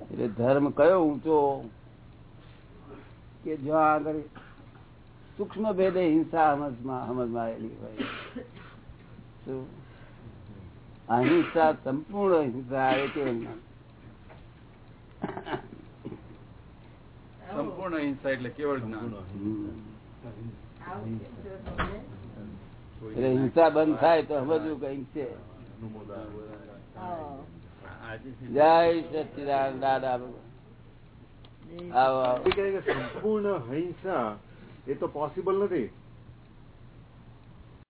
એટલે ધર્મ કયો ઊંચો? કે જ્યાં આગળ સૂક્ષ્મ ભેદે હિંસા સમજમાં સમજમાં આવેલી હોય. અહિંસા સંપૂર્ણ હિંસા આવે કે સંપૂર્ણ હિંસા એટલે કેવળ જ્ઞાન. એટલે હિંસા બંધ થાય તો સમજવું કંઈક છે. જય સચિદાન દાદા સંપૂર્ણ હિંસા એ તો પોસિબલ નથી.